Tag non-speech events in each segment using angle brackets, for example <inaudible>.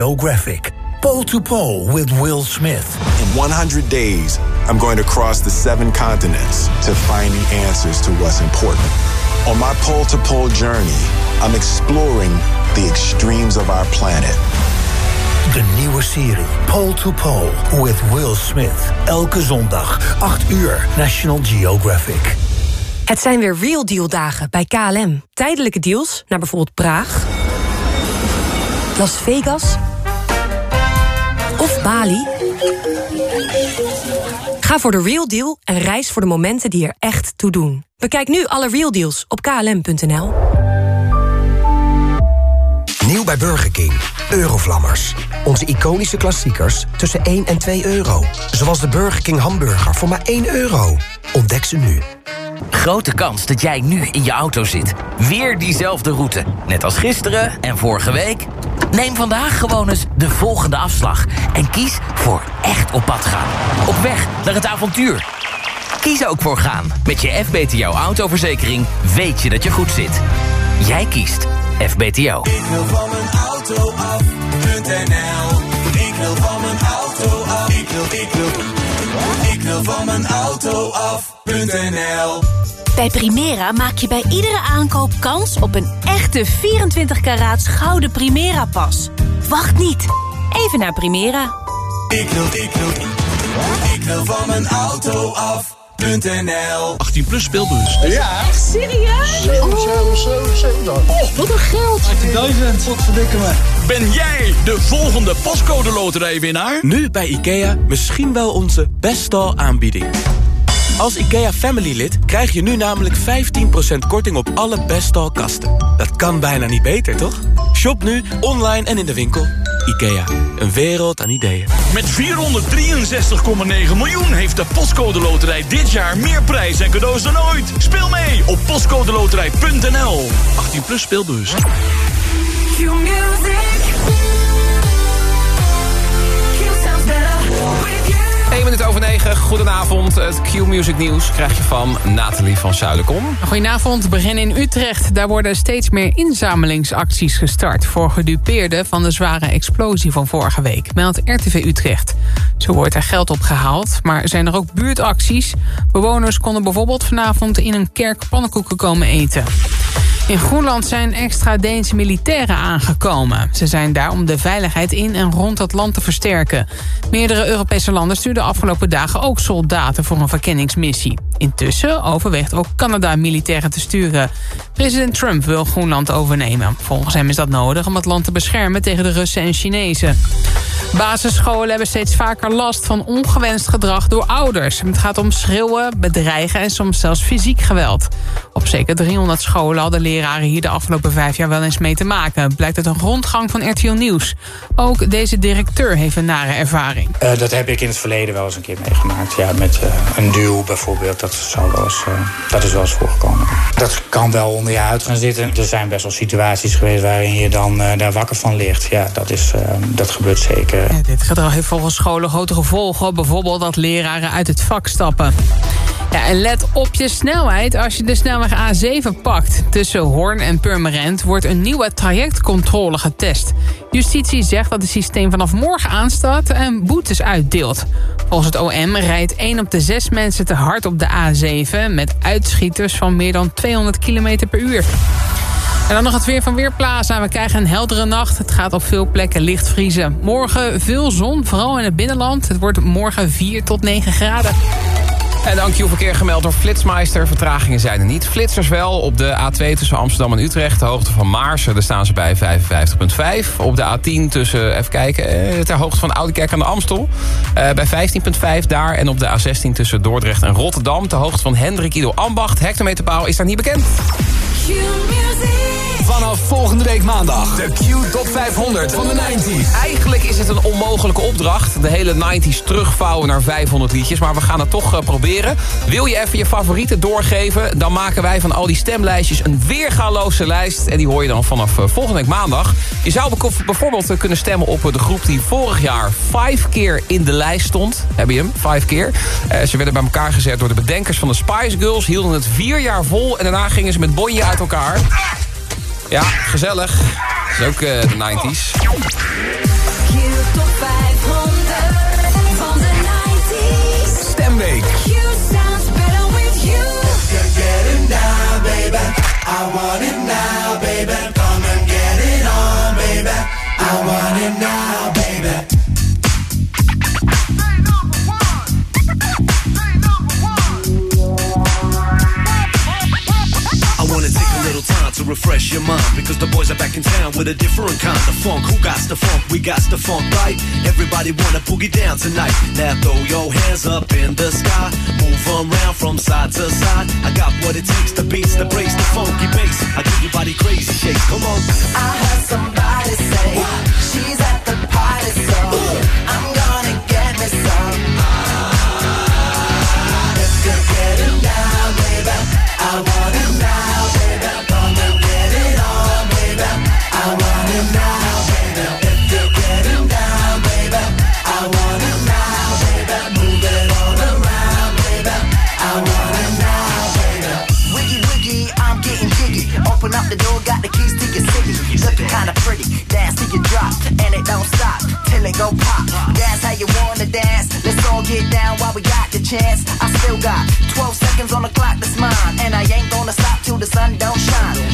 Geographic. Pole to Pole with Will Smith. In 100 days, I'm going to cross the seven continents to find the answers to what's important. On my pole to pole journey, I'm exploring the extremes of our planet. De nieuwe serie Pole to Pole with Will Smith. Elke zondag, 8 uur, National Geographic. Het zijn weer Real Deal dagen bij KLM. Tijdelijke deals naar bijvoorbeeld Praag, Las Vegas of Bali. Ga voor de Real Deal en reis voor de momenten die er echt toe doen. Bekijk nu alle Real Deals op klm.nl. Nieuw bij Burger King. Eurovlammers. Onze iconische klassiekers tussen 1 en 2 euro. Zoals de Burger King hamburger voor maar 1 euro. Ontdek ze nu. Grote kans dat jij nu in je auto zit. Weer diezelfde route. Net als gisteren en vorige week. Neem vandaag gewoon eens de volgende afslag. En kies voor echt op pad gaan. Op weg naar het avontuur. Kies ook voor gaan. Met je FBTO autoverzekering weet je dat je goed zit. Jij kiest FBTO. Ik wil van mijn auto af.nl Ik wil van mijn auto af. Ik wil, ik wil. Ik wil van mijn auto af.nl Bij Primera maak je bij iedere aankoop kans op een echte 24 karaats gouden Primera-pas. Wacht niet. Even naar Primera. Ik wil, ik wil. Ik wil van mijn auto af.nl 18 plus speelbus. Ja. Echt serieus? 7, 7, 7, 7. Oh, wat een geld. 18.000. Wat verdikken me. Ben jij de volgende pascode loterijwinnaar? Nu bij IKEA misschien wel onze best aanbieding. Als IKEA Family lid krijg je nu namelijk 15% korting op alle Bestal kasten. Dat kan bijna niet beter, toch? Shop nu, online en in de winkel. IKEA, een wereld aan ideeën. Met 463,9 miljoen heeft de Postcode Loterij dit jaar meer prijs en cadeaus dan ooit. Speel mee op postcodeloterij.nl. 18 plus speelbewust. 1 minuut over 9. Goedenavond. Het Q-Music nieuws krijg je van Nathalie van Zuilenkom. Goedenavond. Begin in Utrecht. Daar worden steeds meer inzamelingsacties gestart... voor gedupeerden van de zware explosie van vorige week, meldt RTV Utrecht. Zo wordt er geld opgehaald, maar zijn er ook buurtacties. Bewoners konden bijvoorbeeld vanavond in een kerk pannenkoeken komen eten. In Groenland zijn extra Deense militairen aangekomen. Ze zijn daar om de veiligheid in en rond het land te versterken. Meerdere Europese landen stuurden afgelopen dagen ook soldaten voor een verkenningsmissie. Intussen overweegt ook Canada militairen te sturen. President Trump wil Groenland overnemen. Volgens hem is dat nodig om het land te beschermen tegen de Russen en Chinezen. Basisscholen hebben steeds vaker last van ongewenst gedrag door ouders. Het gaat om schreeuwen, bedreigen en soms zelfs fysiek geweld. Op zeker 300 scholen hadden leraren hier de afgelopen vijf jaar wel eens mee te maken. Blijkt uit een rondgang van RTL Nieuws. Ook deze directeur heeft een nare ervaring. Uh, dat heb ik in het verleden wel eens een keer meegemaakt. Ja, met uh, een duw bijvoorbeeld, dat, zou wel eens, uh, dat is wel eens voorgekomen. Dat kan wel onder je huid gaan zitten. Er zijn best wel situaties geweest waarin je dan daar wakker van ligt. Ja, dat, is, dat gebeurt zeker. Ja, dit gedrag heeft volgens scholen grote gevolgen. Bijvoorbeeld dat leraren uit het vak stappen. Ja, en let op je snelheid. Als je de snelweg A7 pakt tussen Hoorn en Purmerend... wordt een nieuwe trajectcontrole getest. Justitie zegt dat het systeem vanaf morgen aanstaat en boetes uitdeelt. Volgens het OM rijdt 1 op de 6 mensen te hard op de A7... met uitschieters van meer dan 200 km per uur. En dan nog het weer van Weerplaza. We krijgen een heldere nacht. Het gaat op veel plekken licht vriezen. Morgen veel zon, vooral in het binnenland. Het wordt morgen 4 tot 9 graden. En dank je verkeer gemeld door Flitsmeister. Vertragingen zijn er niet. Flitsers wel op de A2 tussen Amsterdam en Utrecht. De hoogte van Maarsen, daar staan ze bij 55,5. Op de A10 tussen, even kijken, eh, ter hoogte van Oudekerk aan de Amstel. Uh, bij 15,5 daar. En op de A16 tussen Dordrecht en Rotterdam. Ter hoogte van Hendrik Ido Ambacht. Hectometerpaal is daar niet bekend. Vanaf volgende week maandag. De Q Top 500 van de 90s. Eigenlijk is het een onmogelijke opdracht. De hele 90s terugvouwen naar 500 liedjes. Maar we gaan het toch uh, proberen. Wil je even je favorieten doorgeven? Dan maken wij van al die stemlijstjes een weergaloze lijst. En die hoor je dan vanaf uh, volgende week maandag. Je zou bijvoorbeeld uh, kunnen stemmen op de groep die vorig jaar vijf keer in de lijst stond. Heb je hem? Vijf keer. ze werden bij elkaar gezet door de bedenkers van de Spice Girls. Hielden het vier jaar vol. En daarna gingen ze met bonje uit elkaar. Ja, gezellig. Is ook eh, de 90s. Stemweek. I want it now, baby. Come get it on, baby. I want it now. refresh your mind because the boys are back in town with a different kind of funk. Who got the funk? We got the funk, right? Everybody wanna boogie down tonight. Now throw your hands up in the sky, move around from side to side. I got what it takes, the beats, the breaks, the funk. chance. I still got 12 seconds on the clock that's mine. And I ain't gonna stop till the sun don't shine.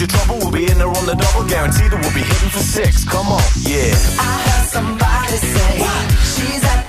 your trouble, we'll be in there on the double. Guarantee that we'll be hitting for six. Come on, yeah. I heard somebody say what? she's at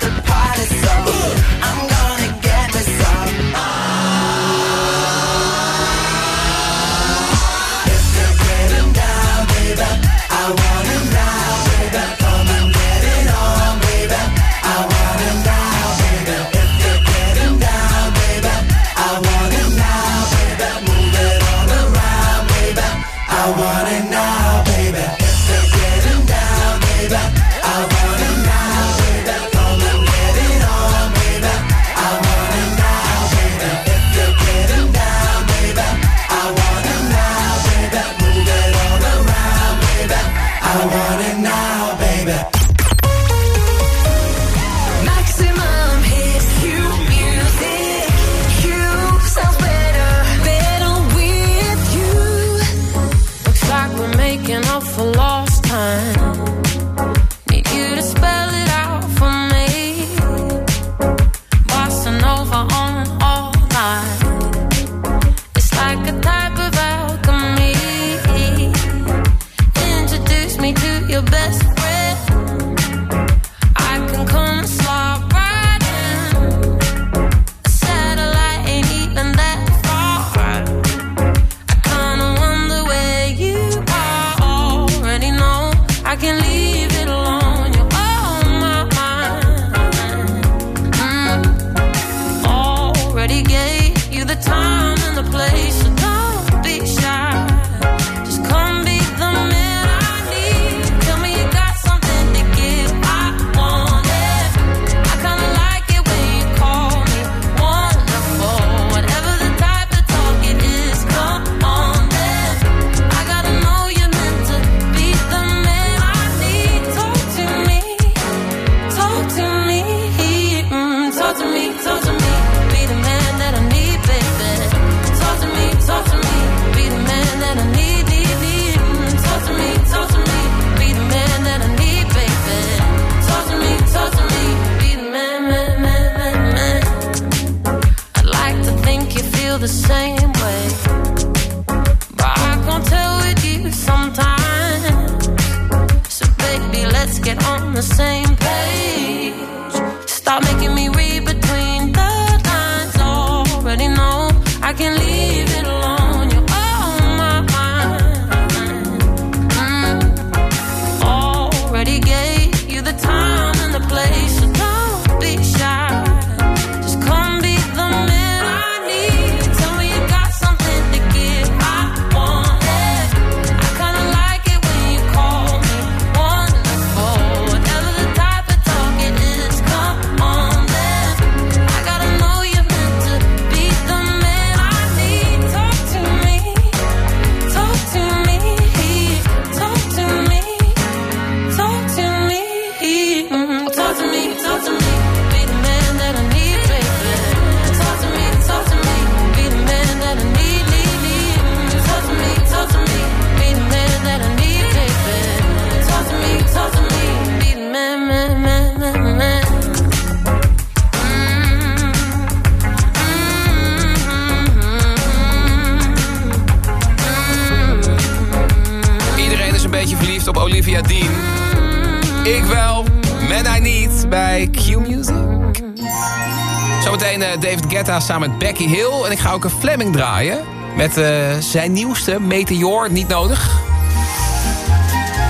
samen met Becky Hill. En ik ga ook een Fleming draaien. Met eh, zijn nieuwste, Meteor, niet nodig.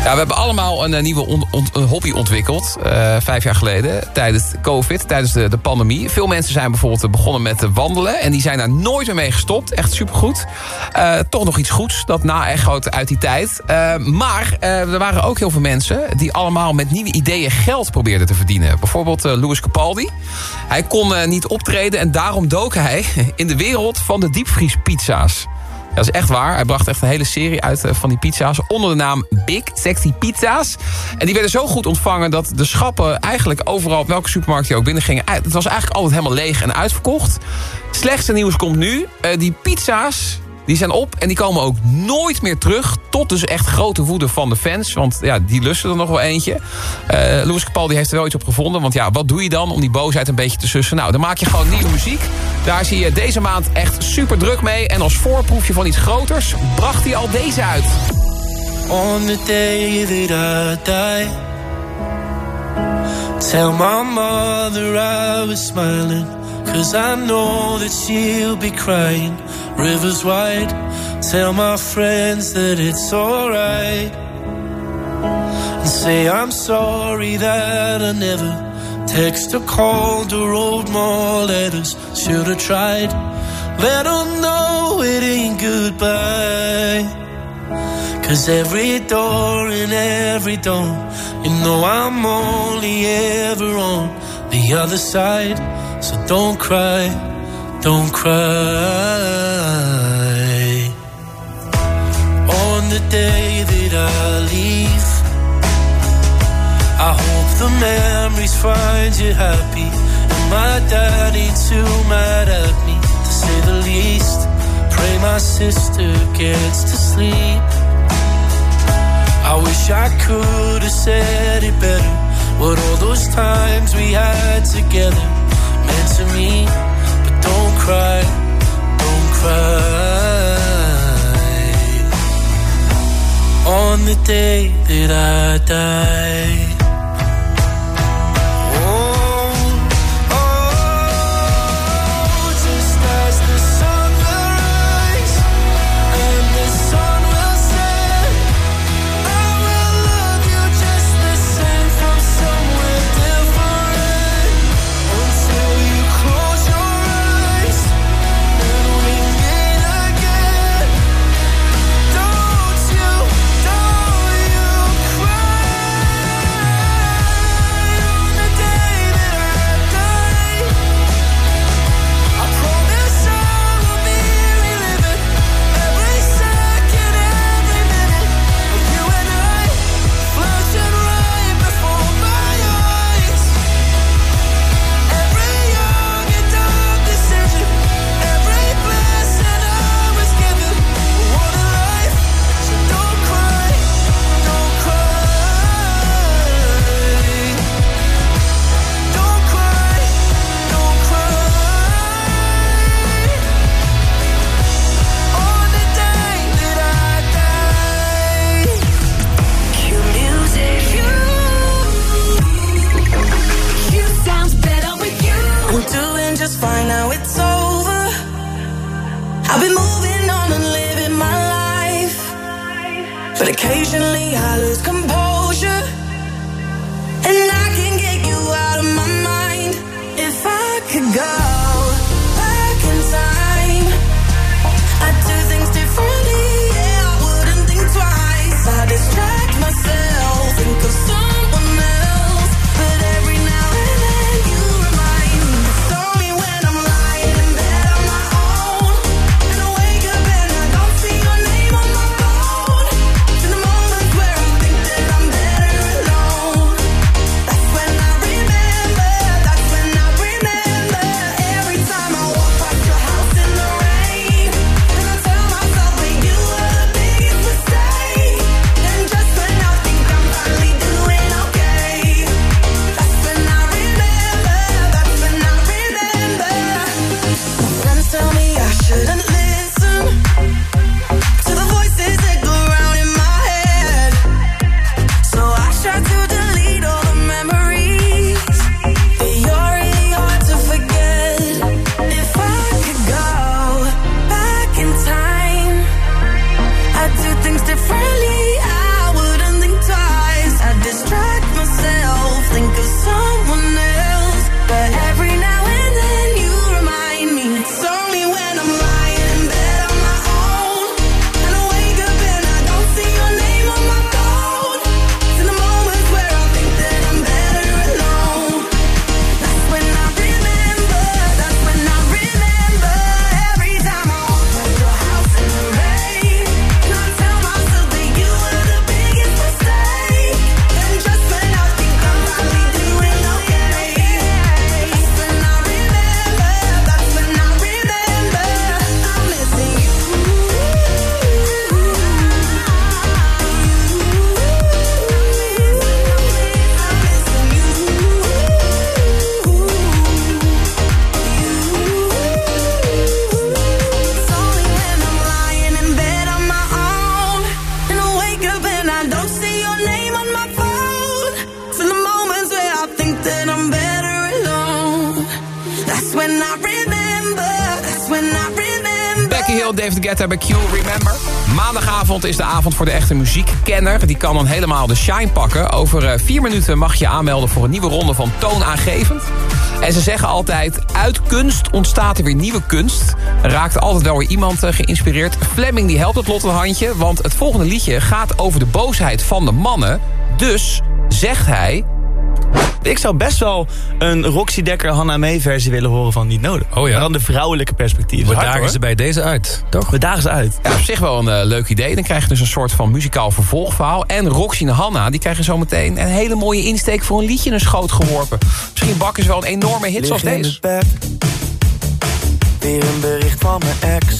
Ja, we hebben allemaal een, eh, nieuwe een hobby ontwikkeld. eh, vijf jaar geleden, tijdens COVID, tijdens de, de pandemie. Veel mensen zijn bijvoorbeeld eh, begonnen met eh, wandelen. En die zijn daar nooit meer mee gestopt. Echt supergoed. Eh toch nog iets goeds, dat na-echoot uit die tijd. Eh, maar eh, er waren ook heel veel mensen... die allemaal met nieuwe ideeën geld probeerden te verdienen. Bijvoorbeeld eh, Louis Capaldi. Hij kon eh, niet optreden en daarom dook hij <laughs> in de wereld van de diepvriespizza's. Dat is echt waar. Hij bracht echt een hele serie uit eh, van die pizza's... onder de naam Big Sexy Pizza's. En die werden zo goed ontvangen dat de schappen... eigenlijk overal op welke supermarkt die ook binnengingen... eh, het was eigenlijk altijd helemaal leeg en uitverkocht. Slechtste nieuws komt nu. Eh, die pizza's die zijn op en die komen ook nooit meer terug. Tot dus echt grote woede van de fans. Want ja, die lusten er nog wel eentje. Eh Louis Capaldi heeft er wel iets op gevonden. Want ja, wat doe je dan om die boosheid een beetje te sussen? Nou, dan maak je gewoon nieuwe muziek. Daar zie je deze maand echt super druk mee. En als voorproefje van iets groters bracht hij al deze uit. On the day that I die, tell my mother I was smiling. Cause I know that she'll be crying. Rivers wide, tell my friends that it's alright. And say I'm sorry that I never text or called or wrote more letters. Should've tried. Let 'em oh know it ain't goodbye. Cause every door and every dawn, you know I'm only ever on the other side. So don't cry, don't cry. On the day that I leave, I hope the memories find you happy. And my dad ain't too mad at me, to say the least. Pray my sister gets to sleep. I wish I could have said it better. What all those times we had together meant to me. But don't cry, don't cry. On the day that I die. go. Is de avond voor de echte muziekkenner. Die kan dan helemaal de shine pakken. Over eh, vier minuten mag je aanmelden voor een nieuwe ronde van Toonaangevend. En ze zeggen altijd, uit kunst ontstaat er weer nieuwe kunst. Raakt altijd wel weer iemand eh, geïnspireerd. Fleming die helpt het lot een handje, want het volgende liedje gaat over de boosheid van de mannen. Dus zegt hij... Ik zou best wel een Roxy Dekker Hanna Mee versie willen horen van Niet Nodig. Oh ja. Maar dan de vrouwelijke perspectief. We dagen ze bij deze uit, toch? We dagen ze uit. Ja, op zich wel een eh, leuk idee. Dan krijg je dus een soort van muzikaal vervolgverhaal. En Roxy en Hanna die krijgen zometeen een hele mooie insteek... voor een liedje in een schoot geworpen. Misschien bakken ze wel een enorme hit zoals deze. weer een bericht van mijn ex.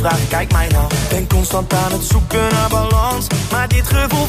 Vragen, kijk mij nou. Ben constant aan het zoeken naar balans. Maar dit gevoel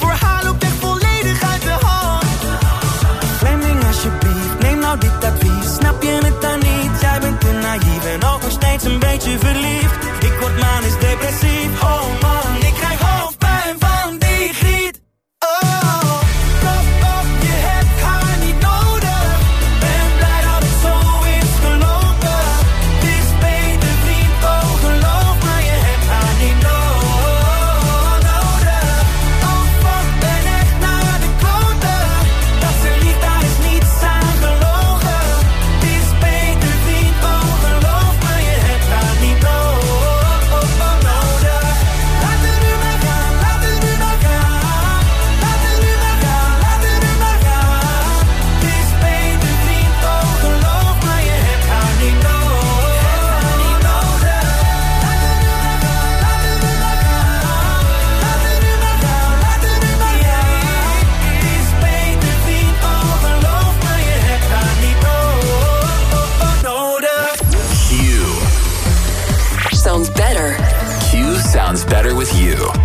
with you.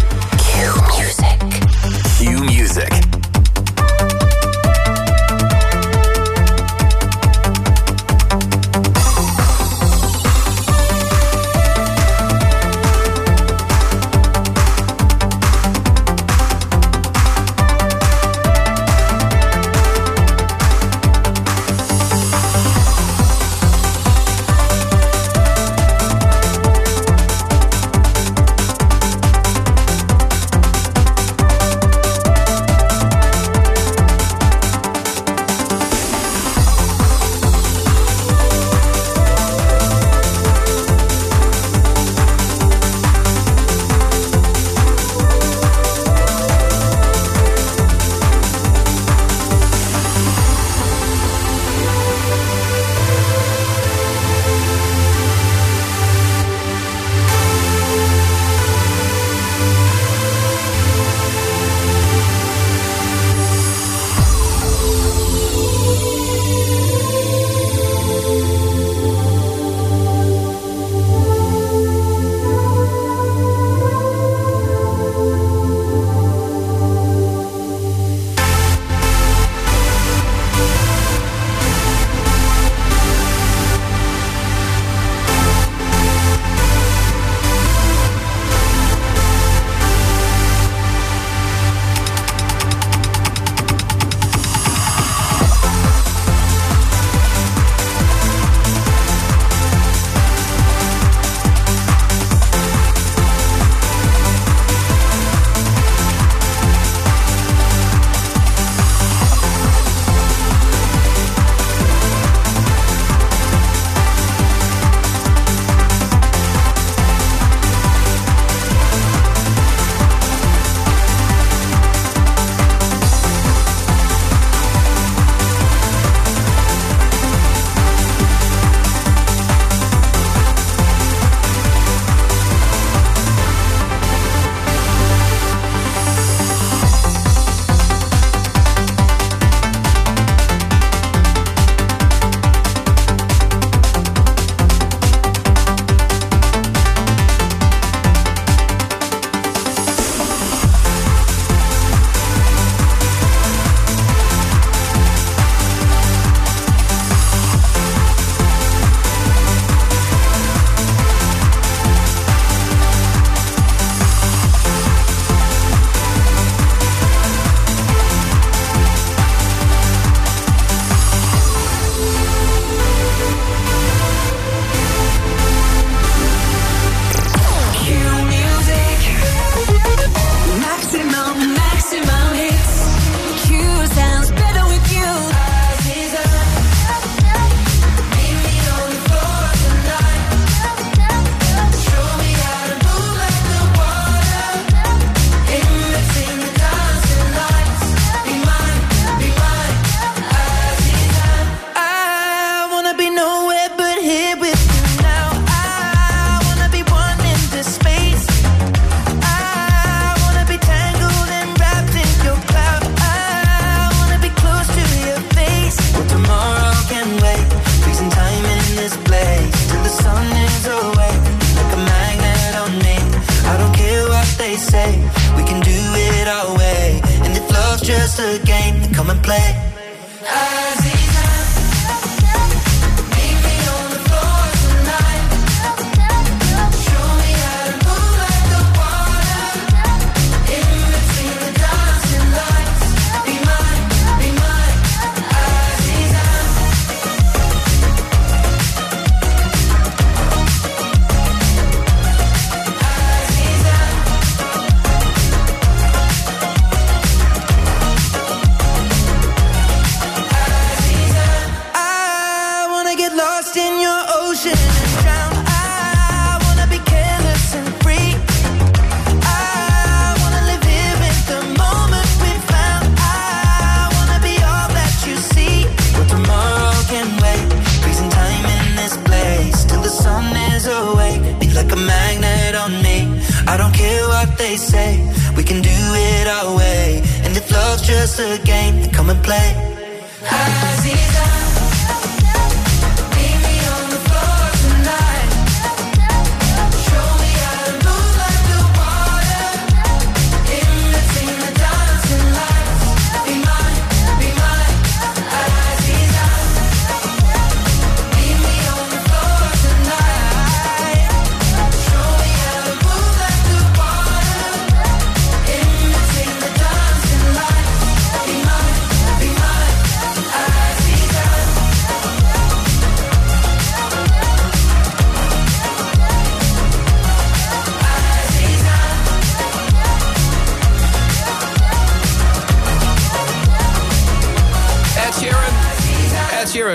Just a game, come and play.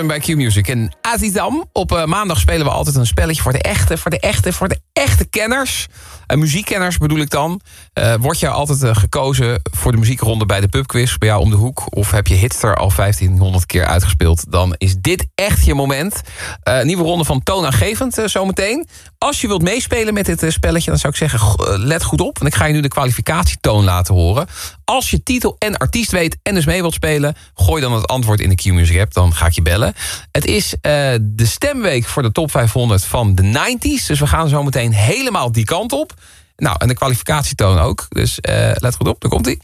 Bij Q-Music. En Azizam. Op eh, maandag spelen we altijd een spelletje voor de echte, voor de echte, voor de echte kenners. Uh, muziekkenners bedoel ik dan. Eh, word je altijd gekozen voor de muziekronde bij de pubquiz bij jou om de hoek? Of heb je Hitster al 1500 keer uitgespeeld? Dan is dit echt je moment. Nieuwe ronde van toonaangevend zometeen. Als je wilt meespelen met dit eh, spelletje, dan zou ik zeggen, eh, let goed op. Want ik ga je nu de kwalificatietoon laten horen. Als je titel en artiest weet en dus mee wilt spelen... gooi dan het antwoord in de Q-Music app, dan ga ik je bellen. Het is eh, de stemweek voor de top 500 van de 90s. Dus we gaan zo meteen helemaal die kant op. Nou, en de kwalificatietoon ook. Dus let goed op, daar komt hij.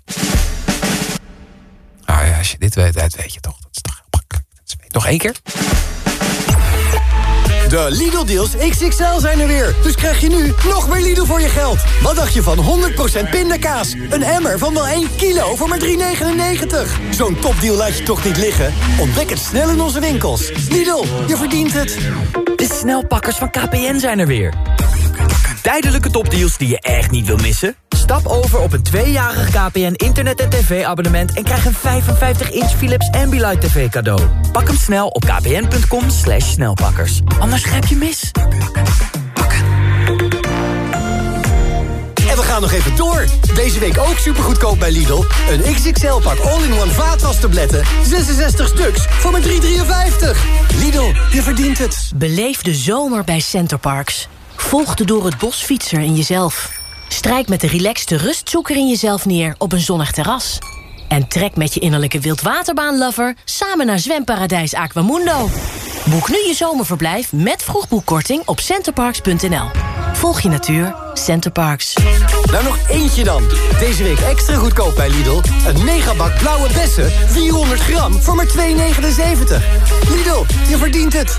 Ah ja, als je dit weet, dat weet je toch. Dat is toch makkelijk. Dat is- Nog één keer. De Lidl-deals XXL zijn er weer. Dus krijg je nu nog meer Lidl voor je geld. Wat dacht je van 100% pindakaas? Een emmer van wel 1 kilo voor maar 3,99. Zo'n topdeal laat je toch niet liggen? Ontdek het snel in onze winkels. Lidl, je verdient het. De snelpakkers van KPN zijn er weer. Tijdelijke topdeals die je echt niet wil missen? Stap over op een tweejarig KPN internet- en tv-abonnement... en krijg een 55-inch Philips Ambilight TV cadeau. Pak hem snel op kpn.com slash snelpakkers. Anders grijp je mis. En we gaan nog even door. Deze week ook supergoedkoop bij Lidl. Een XXL-pak all-in-one vaatwastabletten. 66 stuks voor maar 3,53. Lidl, je verdient het. Beleef de zomer bij Centerparks. Volg de door het bos fietser in jezelf. Strijk met de relaxte rustzoeker in jezelf neer op een zonnig terras. En trek met je innerlijke wildwaterbaanlover samen naar zwemparadijs Aquamundo. Boek nu je zomerverblijf met vroegboekkorting op centerparks.nl. Volg je natuur, Centerparks. Nou nog eentje dan. Deze week extra goedkoop bij Lidl. Een megabak blauwe bessen, 400 gram voor maar 2,79. Lidl, je verdient het.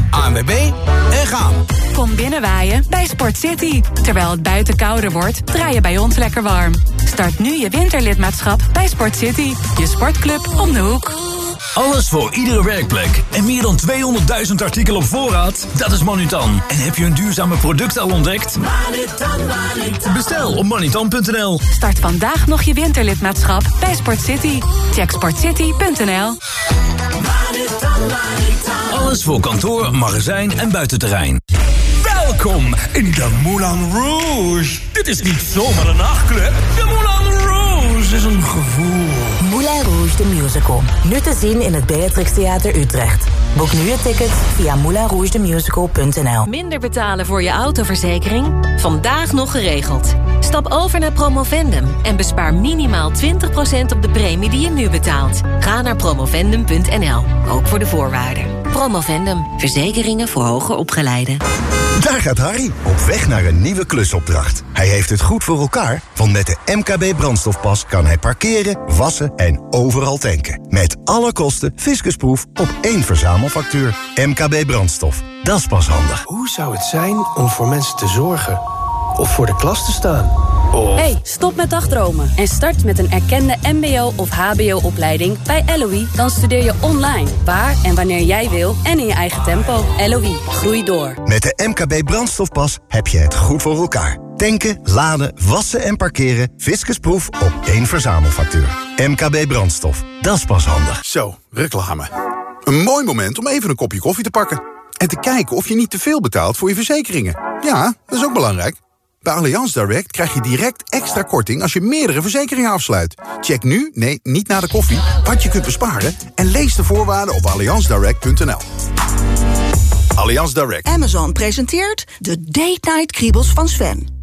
ANWB en gaan. Kom binnenwaaien bij Sport City. Terwijl het buiten kouder wordt, draai je bij ons lekker warm. Start nu je winterlidmaatschap bij Sport City. Je sportclub om de hoek. Alles voor iedere werkplek. En meer dan 200.000 artikelen op voorraad? Dat is Manutan. En heb je een duurzame product al ontdekt? Bestel op manutan.nl. Start vandaag nog je winterlidmaatschap bij Sport City. Check sportcity.nl. Alles voor kantoor, magazijn en buitenterrein. Welkom in de Moulin Rouge. Dit is niet zomaar een nachtclub. De Moulin Rouge is een gevoel. Moulin Rouge de Musical. Nu te zien in het Beatrix Theater Utrecht. Boek nu je ticket via moulinrougedemusical.nl Minder betalen voor je autoverzekering? Vandaag nog geregeld. Stap over naar Promovendum en bespaar minimaal 20% op de premie die je nu betaalt. Ga naar promovendum.nl, ook voor de voorwaarden. Promovendum, verzekeringen voor hoger opgeleiden. Daar gaat Harry, op weg naar een nieuwe klusopdracht. Hij heeft het goed voor elkaar, want met de MKB brandstofpas kan hij parkeren, wassen en overal tanken. Met alle kosten fiscusproef op één verzamelfactuur. MKB brandstof, dat is pas handig. Hoe zou het zijn om voor mensen te zorgen? Of voor de klas te staan? Of... Hey, stop met dagdromen en start met een erkende mbo- of hbo-opleiding bij LOE. Dan studeer je online, waar en wanneer jij wil en in je eigen tempo. LOE, groei door. Met de MKB brandstofpas heb je het goed voor elkaar. Tanken, laden, wassen en parkeren. Fiscusproef op één verzamelfactuur. MKB brandstof, dat is pas handig. Zo, reclame. Een mooi moment om even een kopje koffie te pakken. En te kijken of je niet te veel betaalt voor je verzekeringen. Ja, dat is ook belangrijk. Bij Allianz Direct krijg je direct extra korting als je meerdere verzekeringen afsluit. Check nu, nee, niet na de koffie, wat je kunt besparen... en lees de voorwaarden op allianzdirect.nl. Allianz Direct. Amazon presenteert de Night Kriebels van Sven.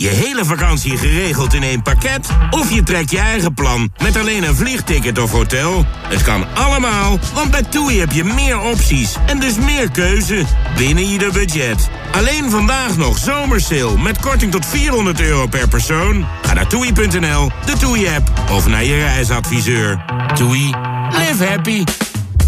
Je hele vakantie geregeld in één pakket? Of je trekt je eigen plan met alleen een vliegticket of hotel? Het kan allemaal, want bij TUI heb je meer opties en dus meer keuze binnen ieder budget. Alleen vandaag nog zomersale met korting tot 400 euro per persoon. Ga naar toei.nl, de TUI-app of naar je reisadviseur. TUI, live happy.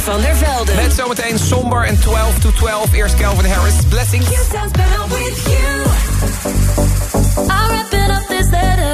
Van der Velden. Met zometeen Somber en 12 to 12. Eerst Calvin Harris, Blessings. I'm wrapping up this letter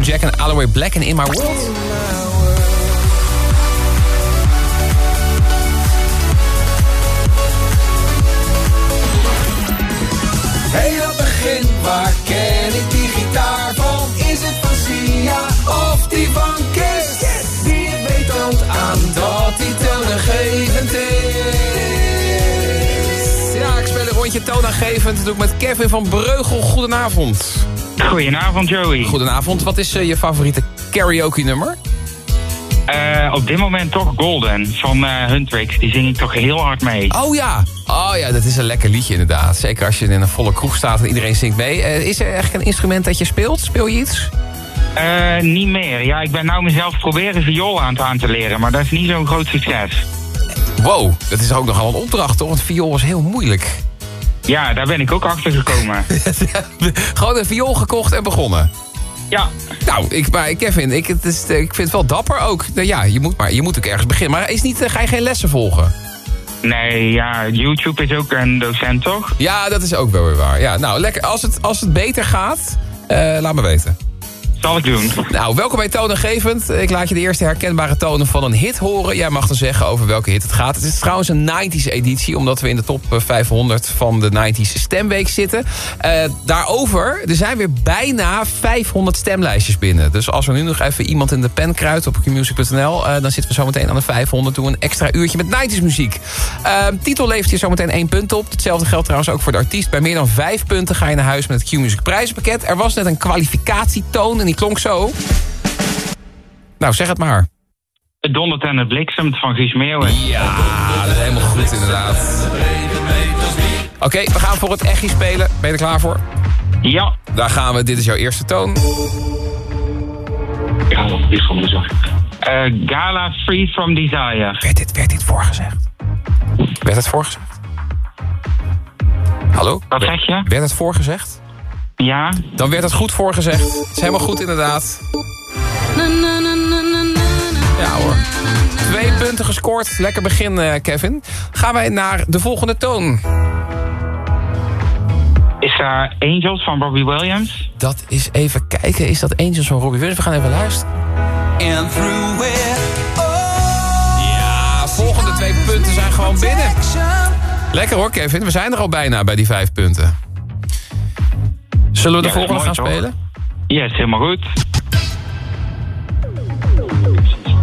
Jack en Alloway Black en In My World. Hey, dat begin, waar ken ik die gitaar van? Is het van Sia of die van Kiss? Wie het weet toont aan dat die toonaangevend is. Ja, ik speel een rondje toonaangevend. Dat doe ik met Kevin van Breugel. Goedenavond. Goedenavond, Joey. Goedenavond. Wat is eh, je favoriete karaoke nummer? Eh, op dit moment toch Golden van eh Huntrix. Die zing ik toch heel hard mee. Oh ja. Oh ja, dat is een lekker liedje inderdaad. Zeker als je in een volle kroeg staat en iedereen zingt mee. Is er eigenlijk een instrument dat je speelt? Speel je iets? Niet meer. Ja, ik ben nou mezelf proberen viool aan te, aan te leren, maar dat is niet zo'n groot succes. Wow, dat is ook nogal een opdracht toch? Want viool is heel moeilijk. Ja, daar ben ik ook achter gekomen. <laughs> Gewoon een viool gekocht en begonnen. Ja. Nou, ik, maar Kevin, ik, het is, ik vind het wel dapper ook. Nou Ja, je moet, maar, je moet ook ergens beginnen. Maar is niet, eh, ga je geen lessen volgen? Nee, ja, YouTube is ook een docent, toch? Ja, dat is ook wel weer waar. Ja, nou, lekker. Als het, als het beter gaat, eh, laat me weten. Zal ik doen. Nou, welkom bij Toonaangevend. Ik laat je de eerste herkenbare tonen van een hit horen. Jij mag dan zeggen over welke hit het gaat. Het is trouwens een 90s editie, omdat we in de top 500 van de 90s stemweek zitten. Eh, daarover, er zijn weer bijna 500 stemlijstjes binnen. Dus als we nu nog even iemand in de pen kruiden op qmusic.nl... eh, dan zitten we zometeen aan de 500. Doen een extra uurtje met 90s muziek. Eh, titel levert hier zometeen één punt op. Hetzelfde geldt trouwens ook voor de artiest. Bij meer dan vijf punten ga je naar huis met het Q-Music prijzenpakket. Er was net een kwalificatietoon en die klonk zo. Nou, zeg het maar. Het dondert en het bliksemt van Guus Meeuwen. Ja, dat is helemaal goed inderdaad. Oké, we gaan voor het echi spelen. Ben je er klaar voor? Ja. Daar gaan we. Dit is jouw eerste toon. Ja, wat is van de Uh, Gala Free From Desire. Werd dit, werd dit voorgezegd? Werd het voorgezegd? Hallo? Wat zeg je? Werd het voorgezegd? Ja. Dan werd het goed voorgezegd. Het is helemaal goed inderdaad. Ja hoor. Twee punten gescoord. Lekker begin, eh, Kevin. Gaan wij naar de volgende toon. Is daar Angels van Robbie Williams? Dat is even kijken. Is dat Angels van Robbie Williams? We gaan even luisteren. And through it Ja, volgende twee punten zijn gewoon binnen. Lekker hoor, Kevin. We zijn er al bijna bij die vijf punten. Zullen we de Ja, volgende mooi, gaan toch? spelen? Yes, helemaal goed.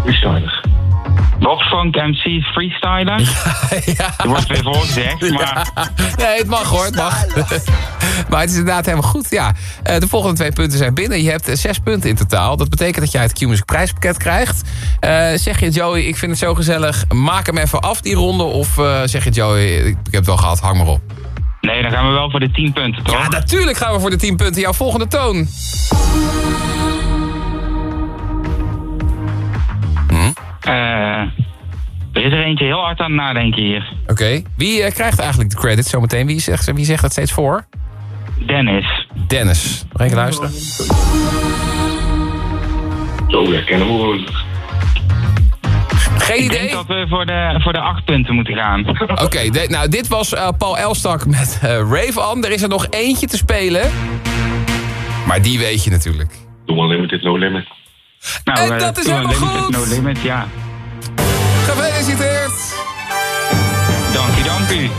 Freestyler. Bob Funk MC Freestyler. <laughs> ja. Er wordt weer voorgezegd, maar... Nee, het mag hoor, het mag. maar het is inderdaad helemaal goed, ja. Eh, de volgende twee punten zijn binnen. Je hebt eh, zes punten in totaal. Dat betekent dat jij het Q-Music prijspakket krijgt. Eh, zeg je, Joey, ik vind het zo gezellig. Maak hem even af, die ronde. Of zeg je, Joey, ik, ik heb het wel gehad, hang maar op. Nee, dan gaan we wel voor de 10 punten, toch? Ja, natuurlijk gaan we voor de 10 punten. Jouw volgende toon. Eh, er is er eentje heel hard aan het nadenken hier. Oké. Wie eh, krijgt eigenlijk de credit zometeen? Wie zegt, wie zegt dat steeds voor? Dennis. Dennis. Nog even luisteren. Zo, ik ken hem gewoon. Geen ik idee? denk dat we voor de, voor de 8 punten moeten gaan. <laughs> Oké, nou dit was eh, Paul Elstak met eh, Rave On. Er is er nog eentje te spelen. Maar die weet je natuurlijk. No Unlimited, No Limit. Nou, En eh, dat is helemaal Unlimited, goed. No Limit, ja. Gefeliciteerd! Dank u, dank u.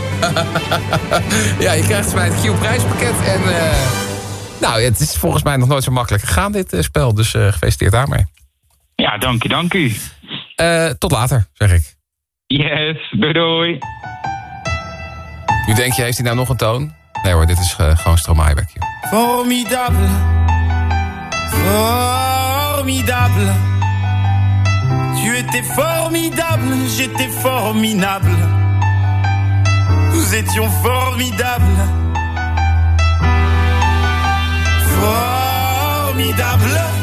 <laughs> ja, je krijgt van mij het Q-prijspakket. En eh, nou, het is volgens mij nog nooit zo makkelijk gegaan, dit spel. Dus eh, gefeliciteerd daarmee. Ja, dank u, dank u. Eh, tot later, zeg ik. Yes, doei doei. Nu denk je, heeft hij nou nog een toon? Nee hoor, dit is eh, gewoon Stromae back. Formidable. Formidable. Tu étais formidable, j'étais formidable. Nous étions formidables. Formidable.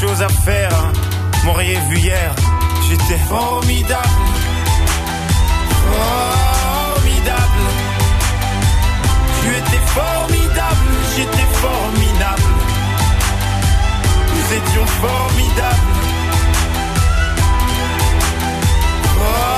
choses à faire. hein. M'auriez vu hier, j'étais formidable. Formidable. Tu étais formidable, j'étais formidable. Nous étions formidables. Formidable.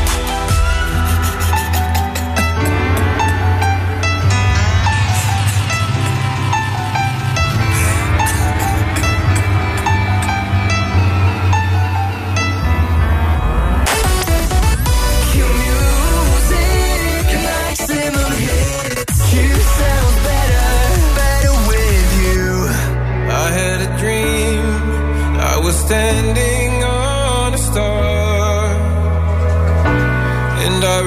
Standing on a star. And I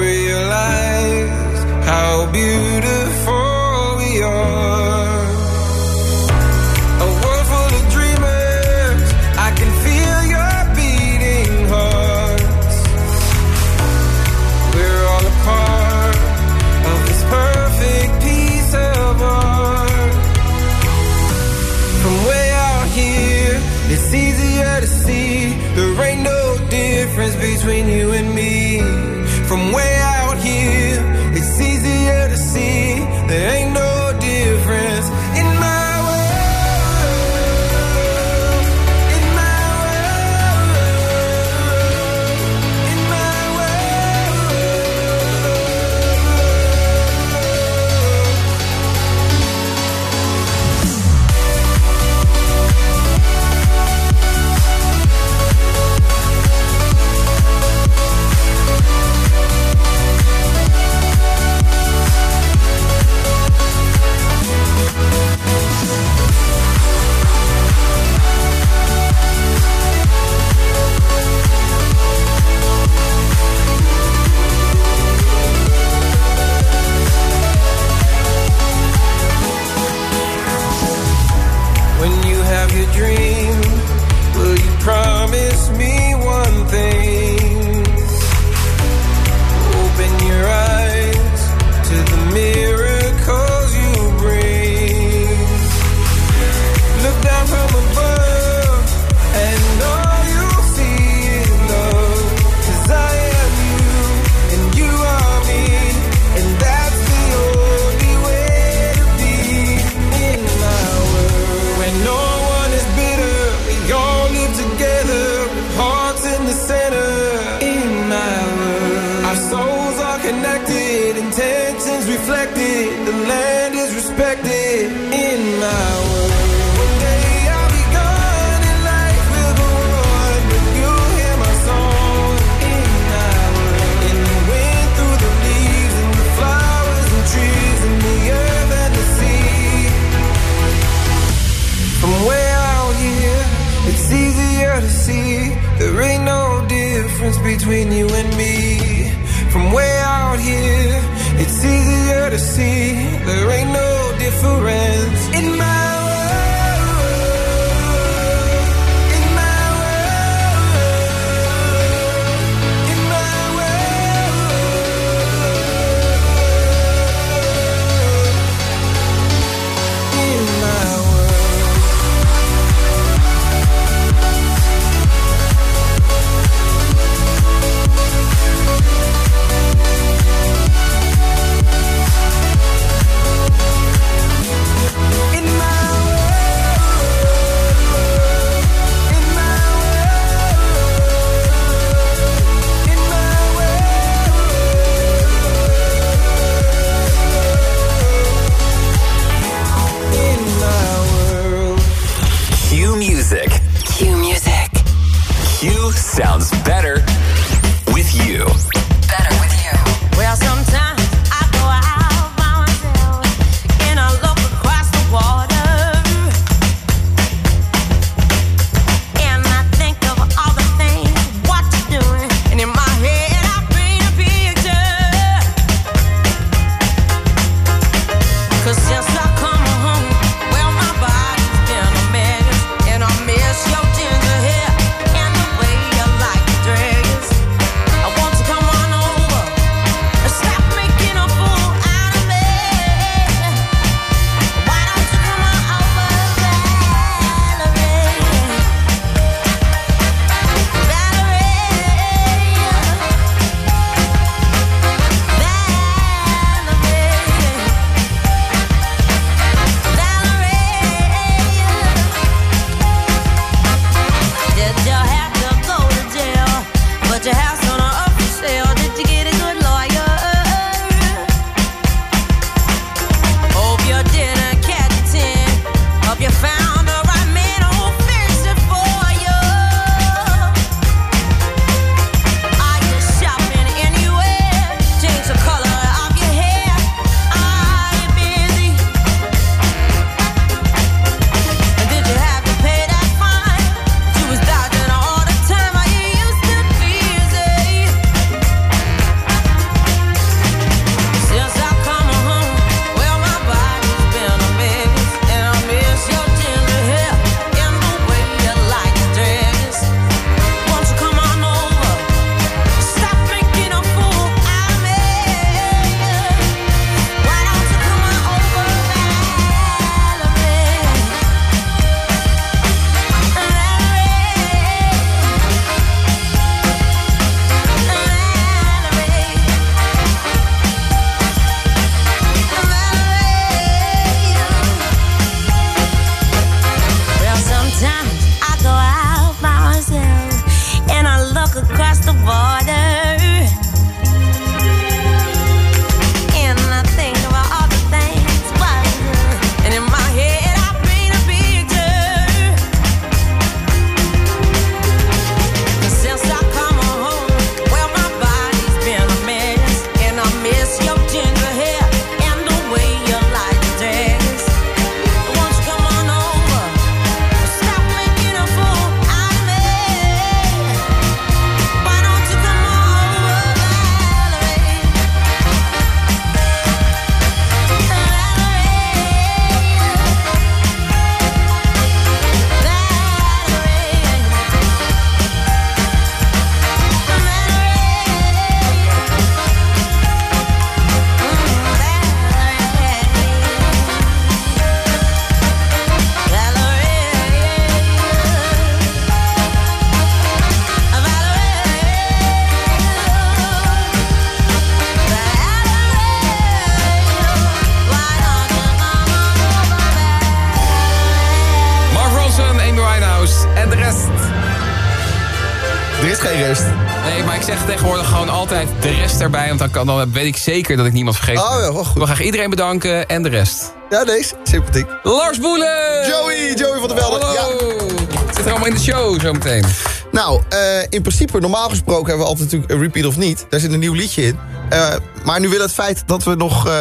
dan, dan weet ik zeker dat ik niemand vergeet. Oh, we gaan iedereen bedanken en de rest. Ja, deze. sympathiek. Lars Boelen! Joey, Joey van der Velde. Hallo! Ja. Zit er allemaal in de show zometeen. Nou, eh, in principe, normaal gesproken hebben we altijd natuurlijk een repeat of niet. Daar zit een nieuw liedje in. Eh, maar nu wil het feit dat we nog eh,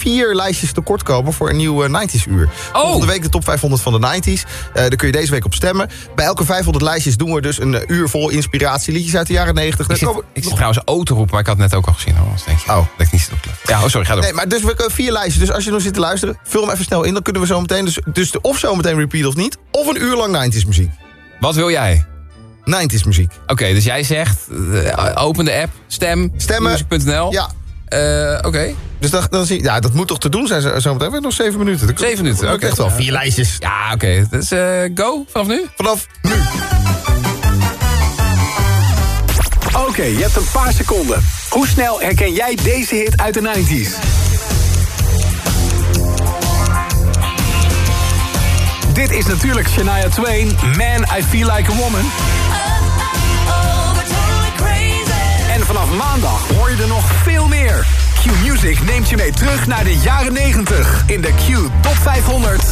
vier lijstjes tekort komen voor een nieuw eh, 90s uur. Volgende week de top 500 van de 90s. Eh, daar kun je deze week op stemmen. Bij elke 500 lijstjes doen we dus een eh, uur vol inspiratie. Liedjes uit de jaren 90. Ik zit, ik zit trouwens auto roepen, maar ik had het net ook al gezien. Oh, denk je, oh. dat ik niet zit op Ja, oh, sorry, ga door. Nee, maar dus we kunnen vier lijstjes. Dus als je nog zit te luisteren, vul hem even snel in. Dan kunnen we zo meteen, dus, dus de- of zo meteen repeat of niet. Of een uur lang 90s muziek. Wat wil jij? 90s muziek. Oké, dus jij zegt, eh, open de app, stem, Stemmen. music.nl. Ja. Eh, Oké. Dus dat, dan zie je, ja, dat moet toch te doen zijn zo- zometeen. We hebben nog zeven minuten. Dat- Zeven minuten, dat oké. Echt wel vier lijstjes. Ja, oké. Dus eh, go, vanaf nu? Vanaf nu. Oké, je hebt een paar seconden. Hoe snel herken jij deze hit uit de 90s? Dit is natuurlijk Shania Twain, Man, I Feel Like a Woman. Vanaf maandag hoor je er nog veel meer. Q Music neemt je mee terug naar de jaren 90 in de Q Top 500.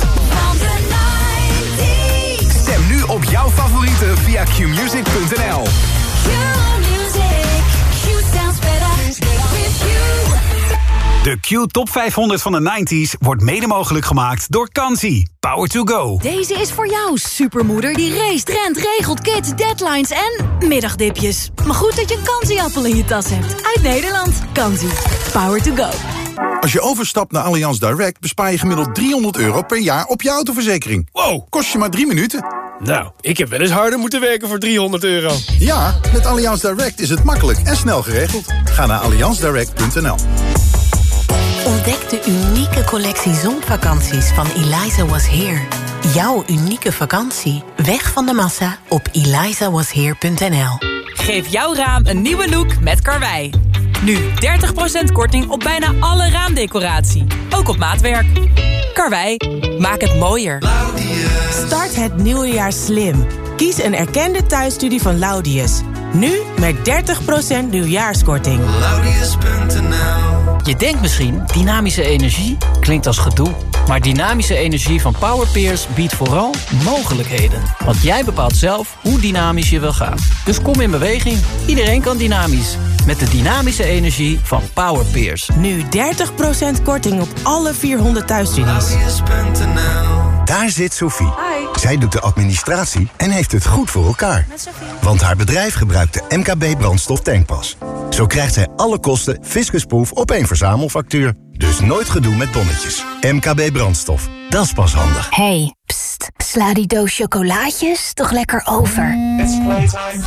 Stem nu op jouw favorieten via qmusic.nl. De Q Top 500 van de 90s wordt mede mogelijk gemaakt door Kansi. Power to go. Deze is voor jou, supermoeder die race, rent, regelt, kids, deadlines en middagdipjes. Maar goed dat je een kansieappel in je tas hebt. Uit Nederland. Kansie. Power to go. Als je overstapt naar Allianz Direct bespaar je gemiddeld 300 euro per jaar op je autoverzekering. Wow, kost je maar drie minuten. Nou, ik heb wel eens harder moeten werken voor 300 euro. Ja, met Allianz Direct is het makkelijk en snel geregeld. Ga naar allianzdirect.nl. Ontdek de unieke collectie zonvakanties van Eliza Was Here. Jouw unieke vakantie. Weg van de massa op elizawasheer.nl. Geef jouw raam een nieuwe look met Karwei. Nu 30% korting op bijna alle raamdecoratie. Ook op maatwerk. Karwei, maak het mooier. Start het nieuwe jaar slim. Kies een erkende thuisstudie van Laudius. Nu met 30% nieuwjaarskorting. Je denkt misschien, dynamische energie klinkt als gedoe. Maar dynamische energie van Powerpeers biedt vooral mogelijkheden. Want jij bepaalt zelf hoe dynamisch je wil gaan. Dus kom in beweging. Iedereen kan dynamisch. Met de dynamische energie van Powerpeers. Nu 30% korting op alle 400 thuisstudies. Daar zit Sophie. Zij doet de administratie en heeft het goed voor elkaar. Want haar bedrijf gebruikt de MKB brandstof tankpas. Zo krijgt zij alle kosten fiscusproof op één verzamelfactuur. Dus nooit gedoe met bonnetjes. MKB brandstof. Dat is pas handig. Hey, pst, sla die doos chocolaatjes toch lekker over.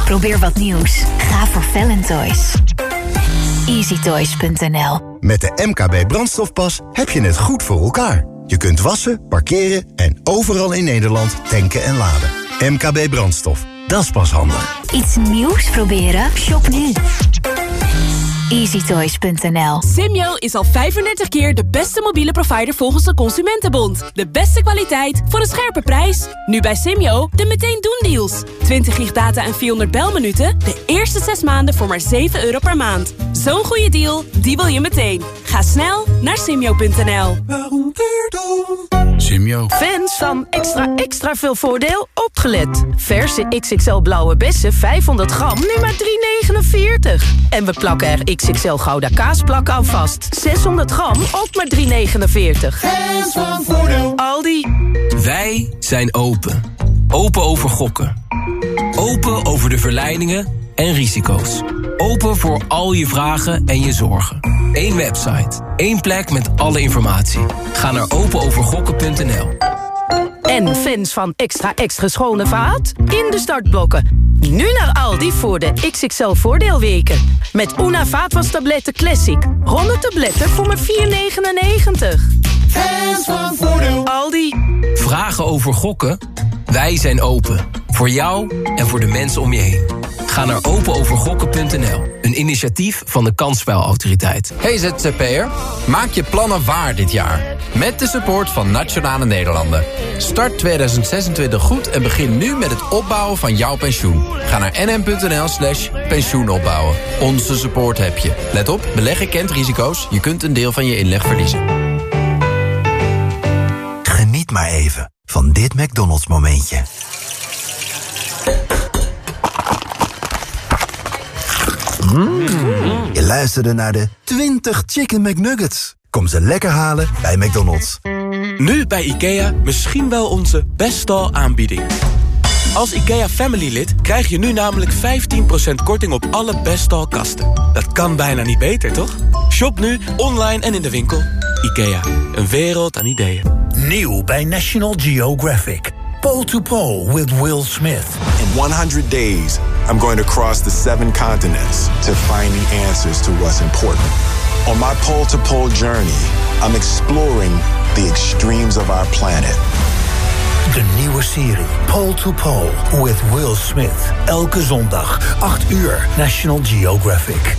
Probeer wat nieuws. Ga voor Valentoys. EasyToys.nl Met de MKB brandstofpas heb je het goed voor elkaar. Je kunt wassen, parkeren en overal in Nederland tanken en laden. MKB brandstof. Dat is pas handig. Iets nieuws proberen? Shop nu. Thanks. EasyToys.nl Simyo is al 35 keer de beste mobiele provider volgens de Consumentenbond. De beste kwaliteit voor een scherpe prijs. Nu bij Simyo de meteen doen deals. 20 gig data en 400 belminuten. De eerste 6 maanden voor maar 7 euro per maand. Zo'n goede deal, die wil je meteen. Ga snel naar simyo.nl. Simyo. Fans van extra extra veel voordeel opgelet. Verse XXL blauwe bessen 500 gram, nu maar 3,49. En we plakken er XXL gouda kaasplak aan vast. 600 gram, ook maar 3,49. Fans van voordeel. Aldi. Wij zijn open. Open over gokken. Open over de verleidingen en risico's. Open voor al je vragen en je zorgen. Eén website. één plek met alle informatie. Ga naar openovergokken.nl. En fans van extra extra schone vaat? In de startblokken. Nu naar Aldi voor de XXL voordeelweken. Met Una vaatwastabletten Classic. 100 tabletten voor maar 4,99. Fans van voordeel. Aldi. Vragen over gokken? Wij zijn open. Voor jou en voor de mensen om je heen. Ga naar openovergokken.nl. Een initiatief van de Kansspelautoriteit. Hey ZZP'er, maak je plannen waar dit jaar. Met de support van Nationale Nederlanden. Start 2026 goed en begin nu met het opbouwen van jouw pensioen. Ga naar nm.nl slash pensioenopbouwen. Onze support heb je. Let op, beleggen kent risico's. Je kunt een deel van je inleg verliezen. Geniet maar even van dit McDonald's momentje. Mm. Je luisterde naar de 20 Chicken McNuggets. Kom ze lekker halen bij McDonald's. Nu bij IKEA misschien wel onze bestal aanbieding. Als IKEA Family lid krijg je nu namelijk 15% korting op alle bestal kasten. Dat kan bijna niet beter, toch? Shop nu, online en in de winkel. IKEA, een wereld aan ideeën. Nieuw bij National Geographic. Pole to Pole with Will Smith. In 100 days, I'm going to cross the seven continents to find the answers to what's important. On my pole to pole journey, I'm exploring the extremes of our planet. De nieuwe serie Pole to Pole with Will Smith. Elke zondag, 8 uur, National Geographic.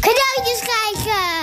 Cadeautjes krijgen!